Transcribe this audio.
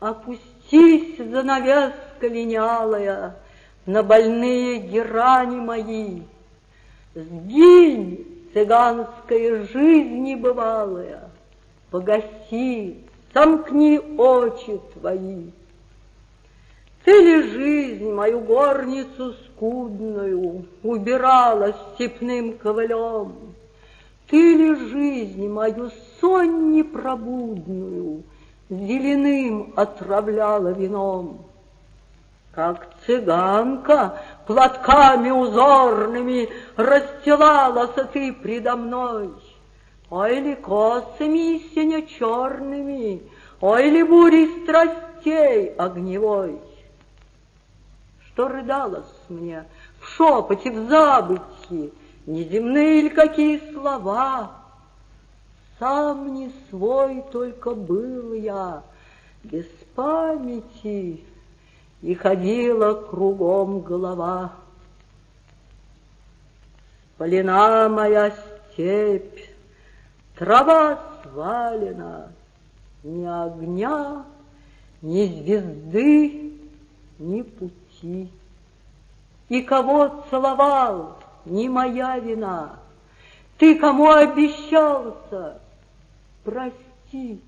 Опустись, занавеска линялая, На больные герани мои. Сгинь, цыганская жизнь небывалая, Погаси, сомкни очи твои. Ты ли жизнь мою горницу скудную Убирала степным ковылем? Ты ли жизнь мою сонь непробудную Зеленым отравляла вином? Как цыганка платками узорными Расстилалась ты предо мной, Ой ли косами сине-черными, Ой ли бурей страстей огневой. Что рыдалось мне в шепоте, в забытье, Неземные ли какие слова? Сам не свой только был я, Без памяти, И ходила кругом голова. Спалена моя степь, Трава свалена, Ни огня, ни звезды, ни пути. И кого целовал, не моя вина. Ты кому обещался, прости.